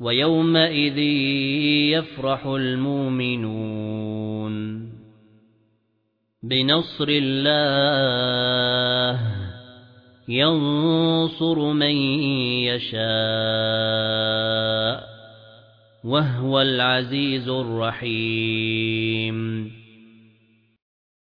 ويومئذ يفرح المؤمنون. بنصر الله ينصر من يشاء وهو العزيز الرحيم.